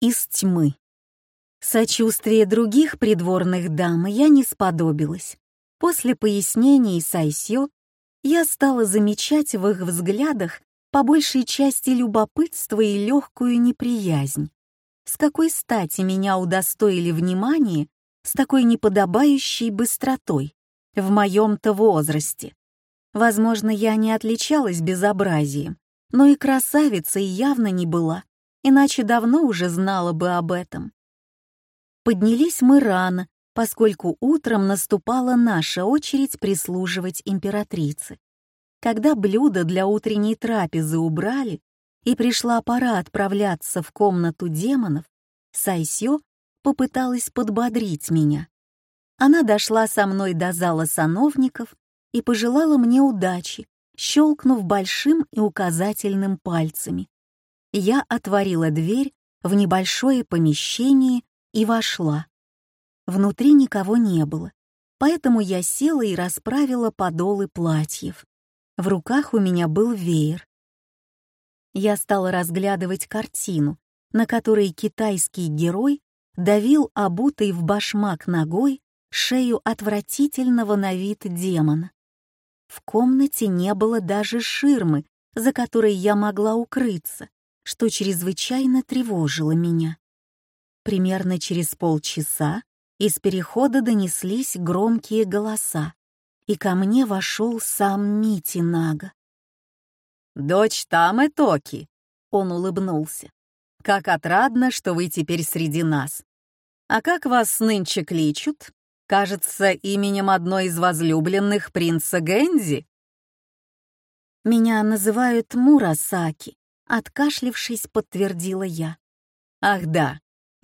из тьмы. Сочувствие других придворных дам я не сподобилась. После пояснений Сайсё я стала замечать в их взглядах по большей части любопытство и легкую неприязнь. С какой стати меня удостоили внимания с такой неподобающей быстротой в моем-то возрасте? Возможно, я не отличалась безобразием, но и красавицей явно не была, иначе давно уже знала бы об этом. Поднялись мы рано, поскольку утром наступала наша очередь прислуживать императрице. Когда блюда для утренней трапезы убрали и пришла пора отправляться в комнату демонов, Сайсё попыталась подбодрить меня. Она дошла со мной до зала сановников и пожелала мне удачи, щелкнув большим и указательным пальцами. Я отворила дверь в небольшое помещение и вошла. Внутри никого не было, поэтому я села и расправила подолы платьев. В руках у меня был веер. Я стала разглядывать картину, на которой китайский герой давил обутый в башмак ногой шею отвратительного на вид демона. В комнате не было даже ширмы, за которой я могла укрыться, что чрезвычайно тревожило меня. Примерно через полчаса из перехода донеслись громкие голоса, и ко мне вошел сам Мити Нага. «Дочь Тамы Токи», — он улыбнулся. «Как отрадно, что вы теперь среди нас. А как вас нынче кличут? Кажется, именем одной из возлюбленных принца Гэнзи?» «Меня называют Мурасаки», — откашлившись, подтвердила я. «Ах да,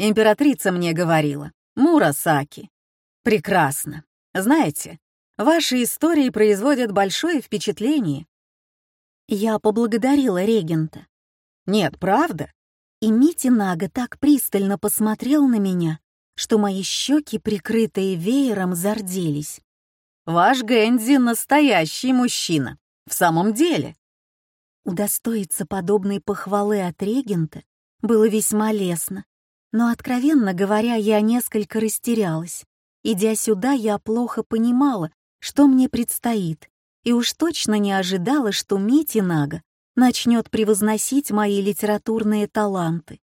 Императрица мне говорила. Мурасаки. Прекрасно. Знаете, ваши истории производят большое впечатление. Я поблагодарила регента. Нет, правда? И Мити Нага так пристально посмотрел на меня, что мои щеки, прикрытые веером, зарделись. Ваш Гэнди — настоящий мужчина. В самом деле. Удостоиться подобной похвалы от регента было весьма лестно, но, откровенно говоря, я несколько растерялась. Идя сюда, я плохо понимала, что мне предстоит, и уж точно не ожидала, что Мити Нага начнет превозносить мои литературные таланты.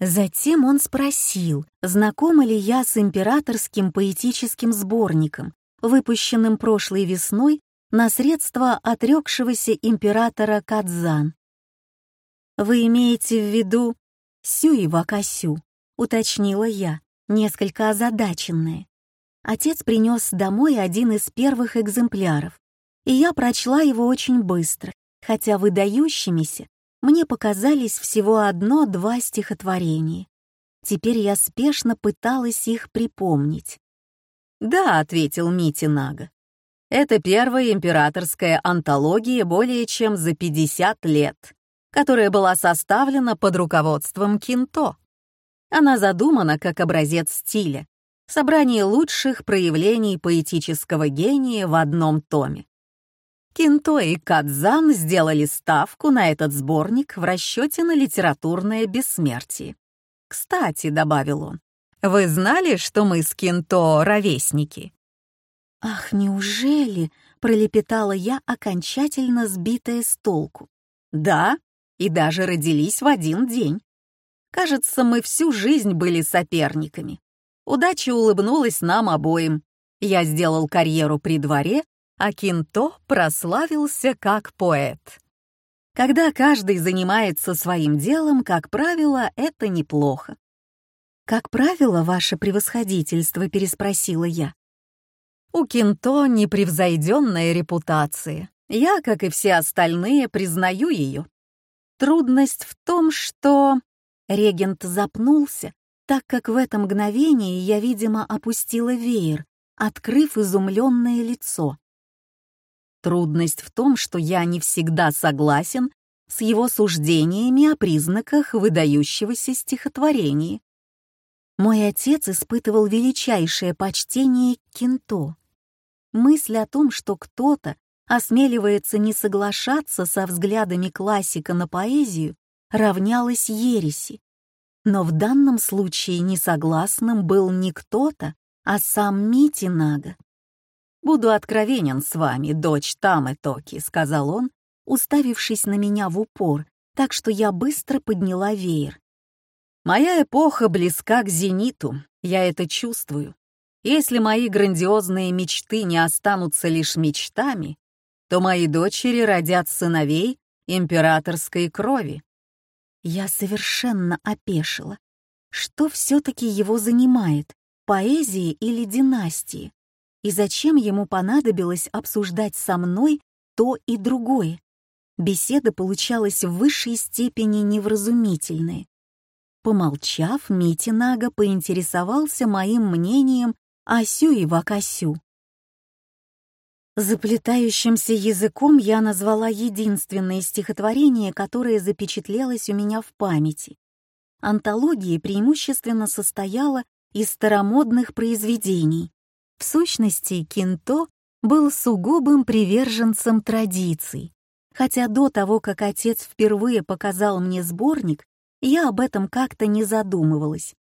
Затем он спросил, знакома ли я с императорским поэтическим сборником, выпущенным прошлой весной на средства отрекшегося императора Кадзан. «Вы имеете в виду Сюи Вакасю?» уточнила я, несколько озадаченная. Отец принес домой один из первых экземпляров, и я прочла его очень быстро, хотя выдающимися мне показались всего одно-два стихотворения. Теперь я спешно пыталась их припомнить. «Да», — ответил Мити Нага. «Это первая императорская антология более чем за 50 лет, которая была составлена под руководством Кинто. Она задумана как образец стиля, собрание лучших проявлений поэтического гения в одном томе. Кинто и Кадзан сделали ставку на этот сборник в расчете на литературное бессмертие. «Кстати», — добавил он, — «вы знали, что мы с Кинто ровесники?» «Ах, неужели?» — пролепетала я, окончательно сбитая с толку. «Да, и даже родились в один день. Кажется, мы всю жизнь были соперниками. Удача улыбнулась нам обоим. Я сделал карьеру при дворе, а Кинто прославился как поэт. Когда каждый занимается своим делом, как правило, это неплохо. «Как правило, ваше превосходительство?» — переспросила я. У Кинто непревзойденная репутация. Я, как и все остальные, признаю ее. Трудность в том, что Регент запнулся, так как в это мгновение я, видимо, опустила веер, открыв изумленное лицо. Трудность в том, что я не всегда согласен с его суждениями о признаках выдающегося стихотворения. Мой отец испытывал величайшее почтение к Кинто. Мысль о том, что кто-то осмеливается не соглашаться со взглядами классика на поэзию, равнялась ереси. Но в данном случае несогласным был не кто-то, а сам Мити Нага. «Буду откровенен с вами, дочь Тамы Токи», — сказал он, уставившись на меня в упор, так что я быстро подняла веер. «Моя эпоха близка к зениту, я это чувствую. Если мои грандиозные мечты не останутся лишь мечтами, то мои дочери родят сыновей императорской крови». Я совершенно опешила. Что все-таки его занимает, поэзии или династии? И зачем ему понадобилось обсуждать со мной то и другое? Беседа получалась в высшей степени невразумительной. Помолчав, Мити Нага поинтересовался моим мнением о Сю и Вакасю. Заплетающимся языком я назвала единственное стихотворение, которое запечатлелось у меня в памяти. Антология преимущественно состояла из старомодных произведений, в сущности, Кинто был сугубым приверженцем традиций. Хотя до того, как отец впервые показал мне сборник, я об этом как-то не задумывалась.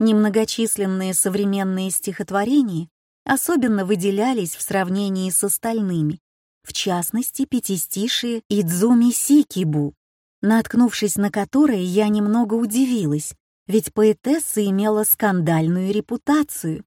Немногочисленные современные стихотворения особенно выделялись в сравнении с остальными, в частности, пятистишие Идзуми Сикибу, наткнувшись на которое я немного удивилась, ведь поэтесса имела скандальную репутацию.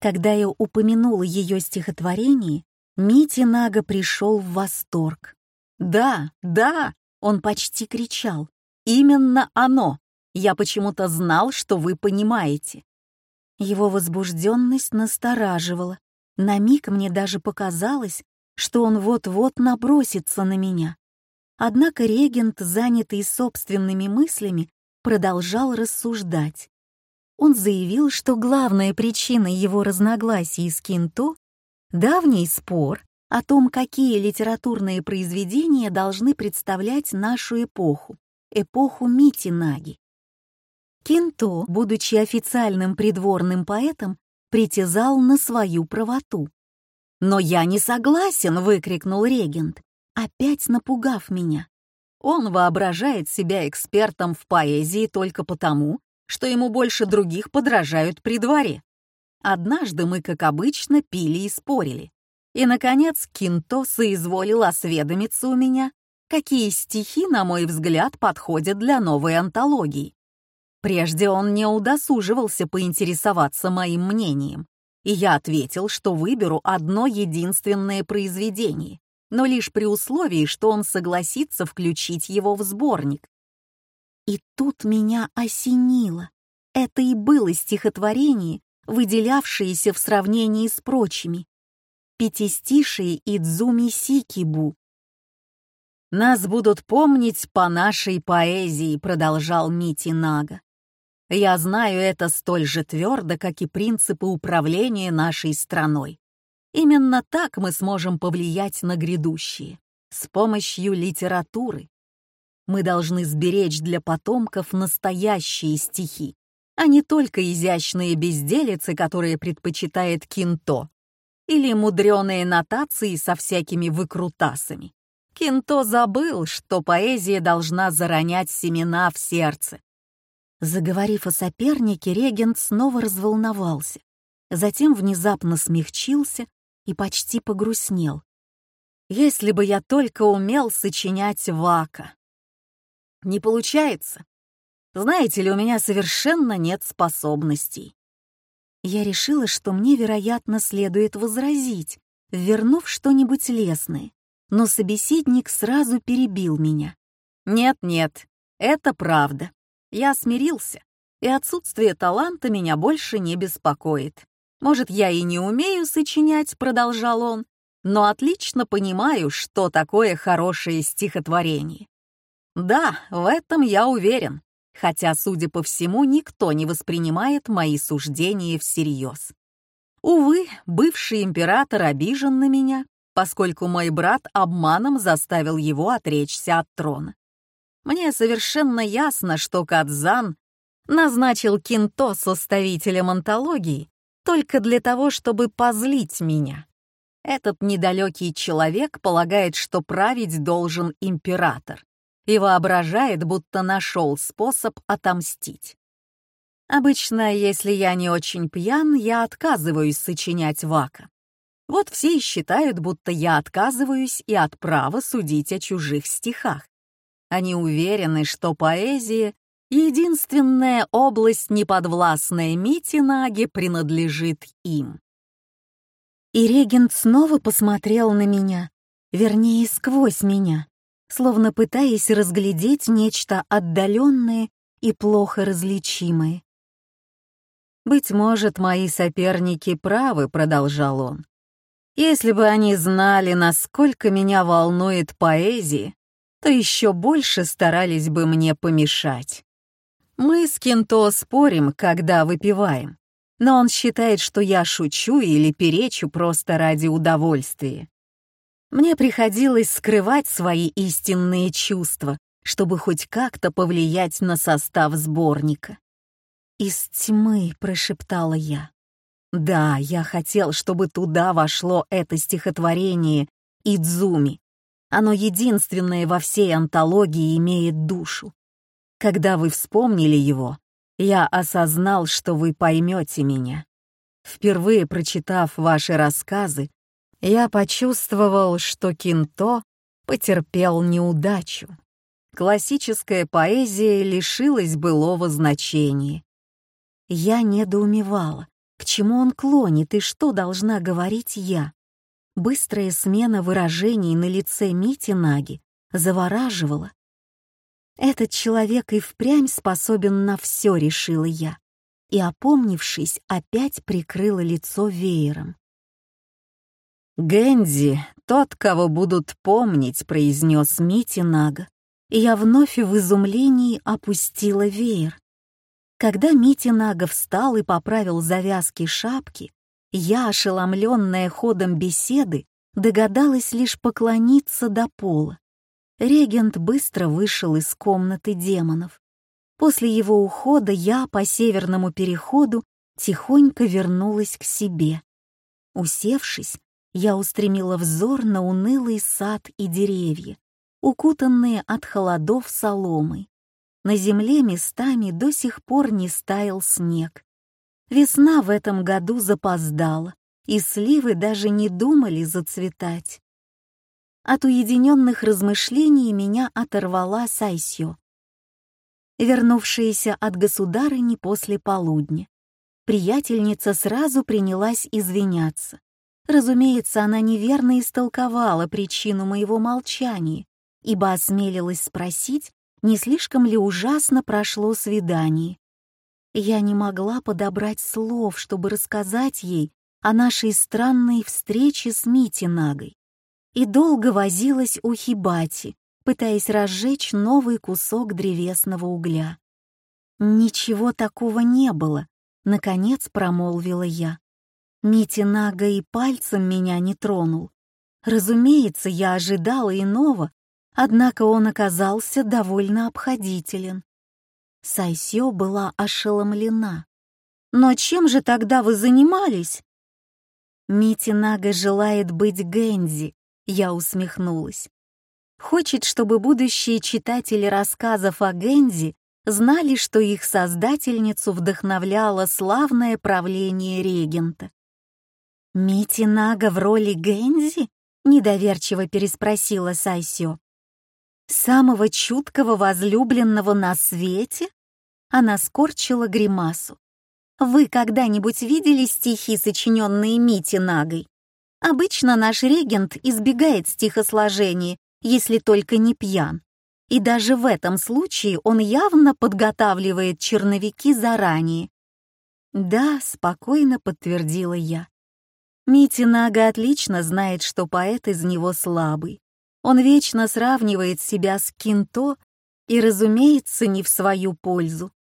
Когда я упомянула ее стихотворение, Мити Нага пришел в восторг. «Да, да!» — он почти кричал. «Именно оно! Я почему-то знал, что вы понимаете». Его возбужденность настораживала. На миг мне даже показалось, что он вот-вот набросится на меня. Однако регент, занятый собственными мыслями, продолжал рассуждать он заявил, что главная причина его разногласий с Кинто — давний спор о том, какие литературные произведения должны представлять нашу эпоху, эпоху Митинаги. Кинто, будучи официальным придворным поэтом, притязал на свою правоту. «Но я не согласен!» — выкрикнул регент, опять напугав меня. Он воображает себя экспертом в поэзии только потому, что ему больше других подражают при дворе. Однажды мы, как обычно, пили и спорили. И, наконец, Кинто соизволил осведомиться у меня, какие стихи, на мой взгляд, подходят для новой антологии. Прежде он не удосуживался поинтересоваться моим мнением, и я ответил, что выберу одно единственное произведение, но лишь при условии, что он согласится включить его в сборник. И тут меня осенило. Это и было стихотворение, выделявшееся в сравнении с прочими. Пятистишие Идзуми Сикибу. «Нас будут помнить по нашей поэзии», — продолжал Мити Нага. «Я знаю это столь же твердо, как и принципы управления нашей страной. Именно так мы сможем повлиять на грядущее, с помощью литературы. Мы должны сберечь для потомков настоящие стихи, а не только изящные безделицы, которые предпочитает Кинто, или мудреные нотации со всякими выкрутасами. Кинто забыл, что поэзия должна заронять семена в сердце. Заговорив о сопернике, регент снова разволновался, затем внезапно смягчился и почти погрустнел. «Если бы я только умел сочинять вака!» Не получается. Знаете ли, у меня совершенно нет способностей. Я решила, что мне, вероятно, следует возразить, вернув что-нибудь лесное, но собеседник сразу перебил меня. «Нет-нет, это правда. Я смирился, и отсутствие таланта меня больше не беспокоит. Может, я и не умею сочинять», — продолжал он, «но отлично понимаю, что такое хорошее стихотворение. Да, в этом я уверен, хотя, судя по всему, никто не воспринимает мои суждения всерьез. Увы, бывший император обижен на меня, поскольку мой брат обманом заставил его отречься от трона. Мне совершенно ясно, что Кадзан назначил Кинто составителем антологии только для того, чтобы позлить меня. Этот недалекий человек полагает, что править должен император и воображает, будто нашел способ отомстить. Обычно, если я не очень пьян, я отказываюсь сочинять вака. Вот все и считают, будто я отказываюсь и от права судить о чужих стихах. Они уверены, что поэзия — единственная область, неподвластная Митинаге, принадлежит им. И регент снова посмотрел на меня, вернее, сквозь меня, словно пытаясь разглядеть нечто отдаленное и плохо различимое. «Быть может, мои соперники правы», — продолжал он. «Если бы они знали, насколько меня волнует поэзия, то еще больше старались бы мне помешать. Мы с Кенто спорим, когда выпиваем, но он считает, что я шучу или перечу просто ради удовольствия. Мне приходилось скрывать свои истинные чувства, чтобы хоть как-то повлиять на состав сборника. «Из тьмы», — прошептала я. Да, я хотел, чтобы туда вошло это стихотворение Идзуми. Оно единственное во всей антологии имеет душу. Когда вы вспомнили его, я осознал, что вы поймете меня. Впервые прочитав ваши рассказы, я почувствовал, что Кинто потерпел неудачу. Классическая поэзия лишилась былого значения. Я недоумевала, к чему он клонит и что должна говорить я. Быстрая смена выражений на лице Мити Наги завораживала. Этот человек и впрямь способен на все, решила я, и, опомнившись, опять прикрыла лицо веером. «Гэнди, тот, кого будут помнить», — произнес Мити Нага, и я вновь в изумлении опустила веер. Когда Митинага встал и поправил завязки шапки, я, ошеломленная ходом беседы, догадалась лишь поклониться до пола. Регент быстро вышел из комнаты демонов. После его ухода я по северному переходу тихонько вернулась к себе. Усевшись, я устремила взор на унылый сад и деревья, укутанные от холодов соломой. На земле местами до сих пор не стаял снег. Весна в этом году запоздала, и сливы даже не думали зацветать. От уединенных размышлений меня оторвала Сайсё, вернувшаяся от государыни после полудня. Приятельница сразу принялась извиняться. Разумеется, она неверно истолковала причину моего молчания, ибо осмелилась спросить, не слишком ли ужасно прошло свидание. Я не могла подобрать слов, чтобы рассказать ей о нашей странной встрече с Митинагой, и долго возилась у Хибати, пытаясь разжечь новый кусок древесного угля. «Ничего такого не было», — наконец промолвила я. Митинага и пальцем меня не тронул. Разумеется, я ожидала иного, однако он оказался довольно обходителен. Сайсё была ошеломлена. «Но чем же тогда вы занимались?» «Митинага желает быть Гэнзи», — я усмехнулась. «Хочет, чтобы будущие читатели рассказов о Гэнзи знали, что их создательницу вдохновляло славное правление регента». «Митинага в роли Гэнзи?» — недоверчиво переспросила Сайсё самого чуткого возлюбленного на свете?» Она скорчила гримасу. «Вы когда-нибудь видели стихи, сочиненные Мити Нагой? Обычно наш регент избегает стихосложения, если только не пьян. И даже в этом случае он явно подготавливает черновики заранее. «Да», — спокойно подтвердила я. Мити Нага отлично знает, что поэт из него слабый. Он вечно сравнивает себя с Кинто и, разумеется, не в свою пользу.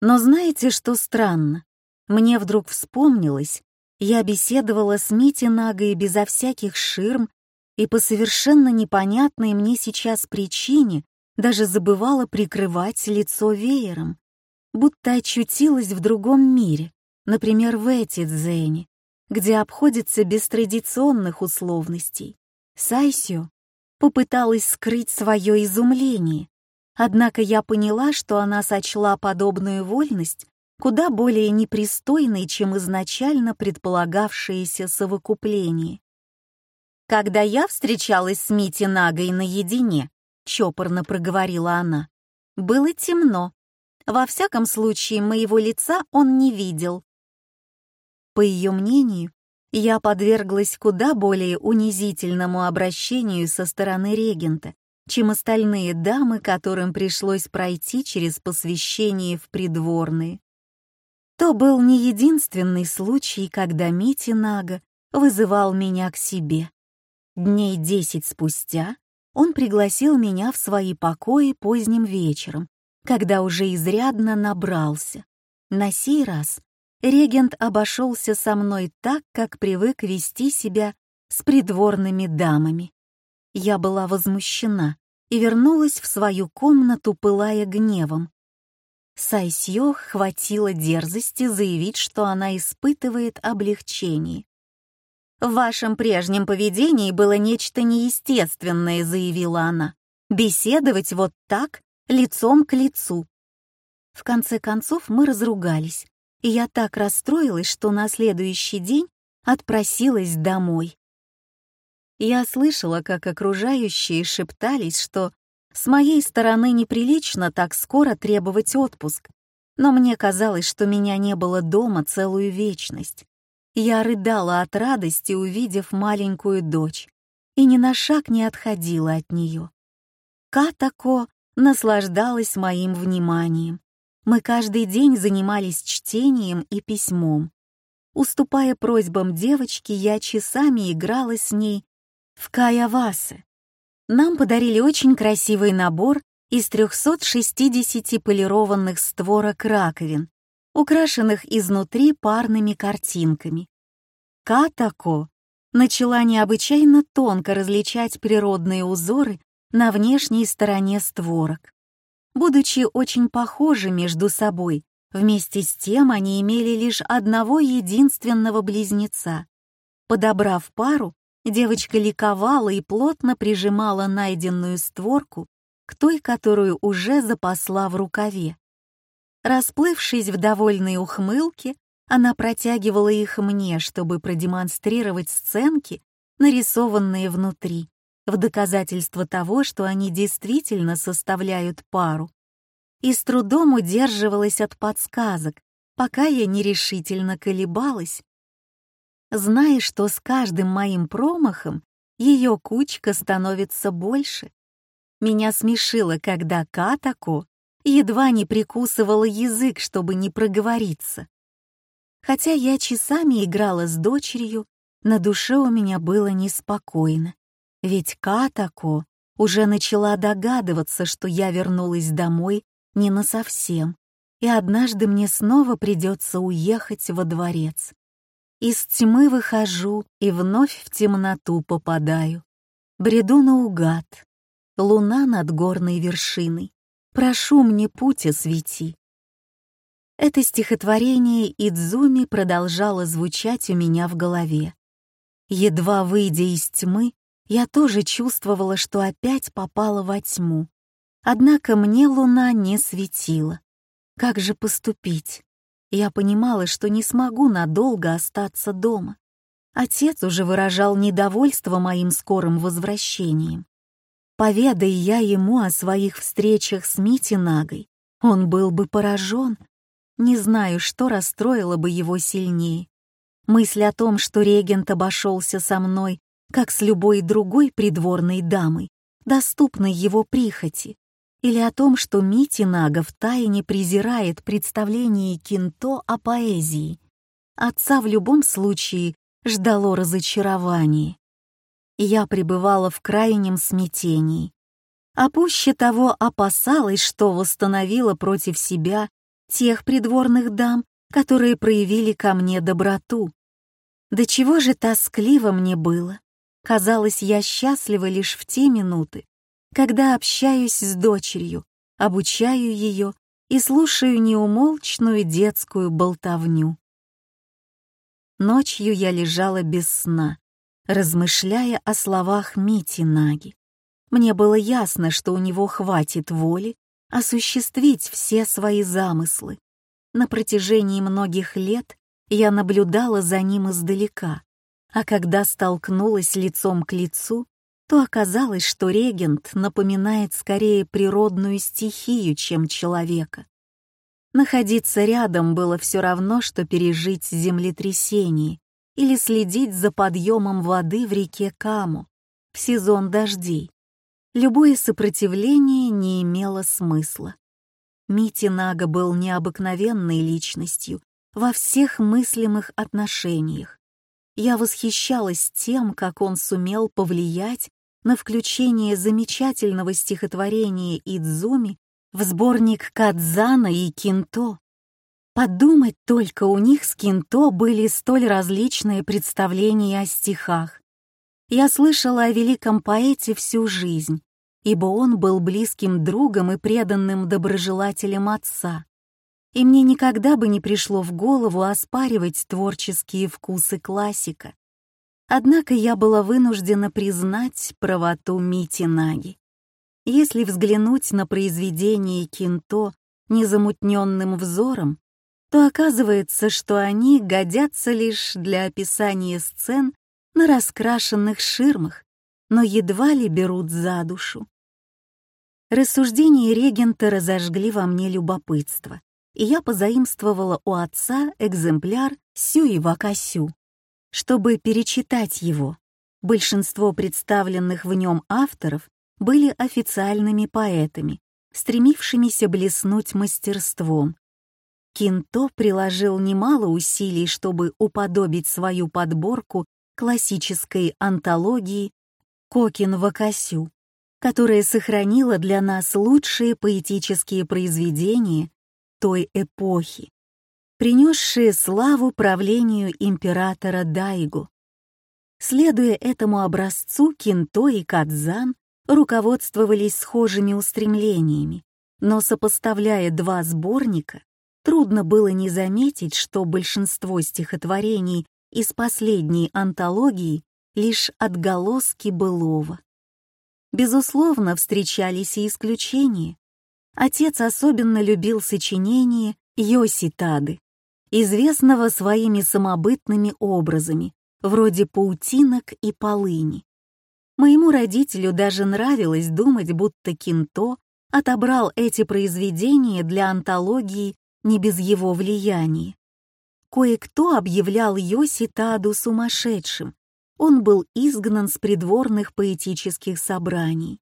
Но знаете, что странно? Мне вдруг вспомнилось, я беседовала с Мити Нагой безо всяких ширм и по совершенно непонятной мне сейчас причине даже забывала прикрывать лицо веером, будто очутилась в другом мире, например, в Этидзене, где обходится без традиционных условностей. Сайсю попыталась скрыть свое изумление, однако я поняла, что она сочла подобную вольность куда более непристойной, чем изначально предполагавшееся совокупление. «Когда я встречалась с Мити Нагой наедине», — чопорно проговорила она, — «было темно. Во всяком случае, моего лица он не видел». По ее мнению, я подверглась куда более унизительному обращению со стороны регента, чем остальные дамы, которым пришлось пройти через посвящение в придворные. То был не единственный случай, когда Мити Нага вызывал меня к себе. Дней десять спустя он пригласил меня в свои покои поздним вечером, когда уже изрядно набрался. На сей раз регент обошелся со мной так, как привык вести себя с придворными дамами. Я была возмущена и вернулась в свою комнату, пылая гневом. Сайсьё хватило дерзости заявить, что она испытывает облегчение. «В вашем прежнем поведении было нечто неестественное», — заявила она. «Беседовать вот так, лицом к лицу». В конце концов мы разругались, и я так расстроилась, что на следующий день отпросилась домой. Я слышала, как окружающие шептались, что с моей стороны неприлично так скоро требовать отпуск, но мне казалось, что меня не было дома целую вечность. Я рыдала от радости, увидев маленькую дочь, и ни на шаг не отходила от нее. Катако наслаждалась моим вниманием. Мы каждый день занимались чтением и письмом. Уступая просьбам девочки, я часами играла с ней в каявасы. Нам подарили очень красивый набор из 360 полированных створок раковин, украшенных изнутри парными картинками. Катако начала необычайно тонко различать природные узоры на внешней стороне створок. Будучи очень похожи между собой, вместе с тем они имели лишь одного единственного близнеца. Подобрав пару, девочка ликовала и плотно прижимала найденную створку к той, которую уже запасла в рукаве. Расплывшись в довольной ухмылке, она протягивала их мне, чтобы продемонстрировать сценки, нарисованные внутри в доказательство того, что они действительно составляют пару, и с трудом удерживалась от подсказок, пока я нерешительно колебалась. Зная, что с каждым моим промахом ее кучка становится больше. Меня смешило, когда Катако едва не прикусывала язык, чтобы не проговориться. Хотя я часами играла с дочерью, на душе у меня было неспокойно. Ведь Катако уже начала догадываться, что я вернулась домой не насовсем, и однажды мне снова придется уехать во дворец. Из тьмы выхожу и вновь в темноту попадаю. Бреду наугад. Луна над горной вершиной. Прошу мне путь освети. Это стихотворение Идзуми продолжало звучать у меня в голове. Едва выйдя из тьмы, я тоже чувствовала, что опять попала во тьму. Однако мне луна не светила. Как же поступить? Я понимала, что не смогу надолго остаться дома. Отец уже выражал недовольство моим скорым возвращением. Поведай я ему о своих встречах с Мити Нагой, он был бы поражен. Не знаю, что расстроило бы его сильнее. Мысль о том, что регент обошелся со мной как с любой другой придворной дамой, доступной его прихоти, или о том, что Мити Нага втайне презирает представление Кинто о поэзии. Отца в любом случае ждало разочарование. Я пребывала в крайнем смятении. А пуще того опасалась, что восстановила против себя тех придворных дам, которые проявили ко мне доброту. До чего же тоскливо мне было. Казалось, я счастлива лишь в те минуты, когда общаюсь с дочерью, обучаю ее и слушаю неумолчную детскую болтовню. Ночью я лежала без сна, размышляя о словах Мити Наги. Мне было ясно, что у него хватит воли осуществить все свои замыслы. На протяжении многих лет я наблюдала за ним издалека, а когда столкнулась лицом к лицу, то оказалось, что регент напоминает скорее природную стихию, чем человека. Находиться рядом было все равно, что пережить землетрясение или следить за подъемом воды в реке Каму в сезон дождей. Любое сопротивление не имело смысла. Мити Нага был необыкновенной личностью во всех мыслимых отношениях. Я восхищалась тем, как он сумел повлиять на включение замечательного стихотворения Идзуми в сборник Кадзана и Кинто. Подумать только, у них с Кинто были столь различные представления о стихах. Я слышала о великом поэте всю жизнь, ибо он был близким другом и преданным доброжелателем отца. И мне никогда бы не пришло в голову оспаривать творческие вкусы классика. Однако я была вынуждена признать правоту Мити Наги. Если взглянуть на произведения Кинто незамутненным взором, то оказывается, что они годятся лишь для описания сцен на раскрашенных ширмах, но едва ли берут за душу. Рассуждения регента разожгли во мне любопытство, и я позаимствовала у отца экземпляр Сюи Вакасю чтобы перечитать его. Большинство представленных в нем авторов были официальными поэтами, стремившимися блеснуть мастерством. Кинто приложил немало усилий, чтобы уподобить свою подборку классической антологии «Кокин Вакасю», которая сохранила для нас лучшие поэтические произведения той эпохи принесшие славу правлению императора Дайгу. Следуя этому образцу, Кинто и Кадзан руководствовались схожими устремлениями, но сопоставляя два сборника, трудно было не заметить, что большинство стихотворений из последней антологии лишь отголоски былого. Безусловно, встречались и исключения. Отец особенно любил сочинение Йоситады, известного своими самобытными образами, вроде паутинок и полыни. Моему родителю даже нравилось думать, будто Кинто отобрал эти произведения для антологии не без его влияния. Кое-кто объявлял Йоси Таду сумасшедшим, он был изгнан с придворных поэтических собраний.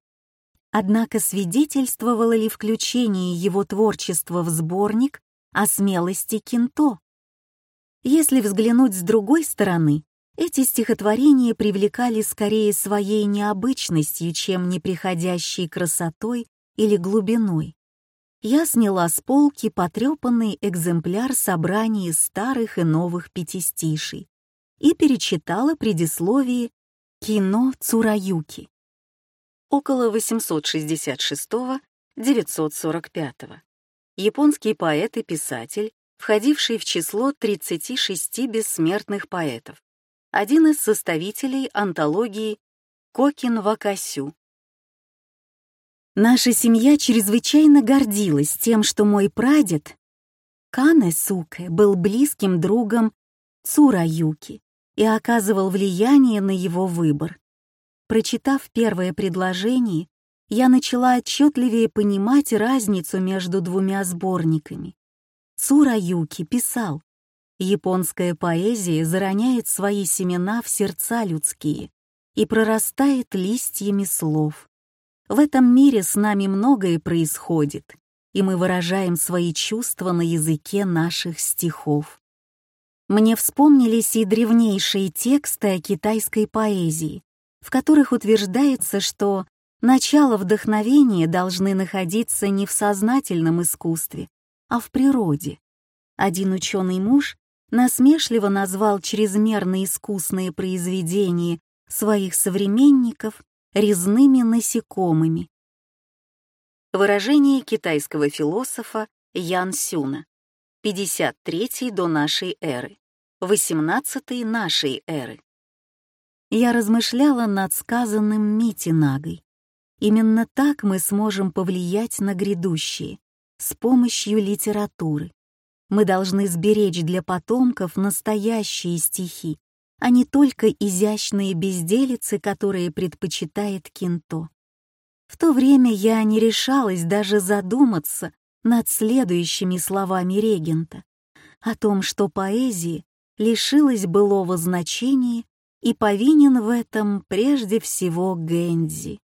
Однако свидетельствовало ли включение его творчества в сборник о смелости Кинто. Если взглянуть с другой стороны, эти стихотворения привлекали скорее своей необычностью, чем неприходящей красотой или глубиной. Я сняла с полки потрепанный экземпляр собраний старых и новых пятистишей и перечитала предисловие «Кино Цураюки» около 866-945 японский поэт и писатель, входивший в число 36 бессмертных поэтов, один из составителей антологии Кокин Вакасю. Наша семья чрезвычайно гордилась тем, что мой прадед Кане Суке был близким другом Цураюки и оказывал влияние на его выбор. Прочитав первое предложение, я начала отчетливее понимать разницу между двумя сборниками. Цураюки писал, «Японская поэзия зароняет свои семена в сердца людские и прорастает листьями слов. В этом мире с нами многое происходит, и мы выражаем свои чувства на языке наших стихов. Мне вспомнились и древнейшие тексты о китайской поэзии, в которых утверждается, что Начало вдохновения должны находиться не в сознательном искусстве, а в природе. Один ученый муж насмешливо назвал чрезмерно искусные произведения своих современников резными насекомыми. Выражение китайского философа Ян Сюна, 53 до нашей эры, 18 нашей эры. Я размышляла над сказанным Мити Нагой Именно так мы сможем повлиять на грядущее, с помощью литературы. Мы должны сберечь для потомков настоящие стихи, а не только изящные безделицы, которые предпочитает Кинто. В то время я не решалась даже задуматься над следующими словами регента о том, что поэзии лишилась былого значения и повинен в этом прежде всего Гэнзи.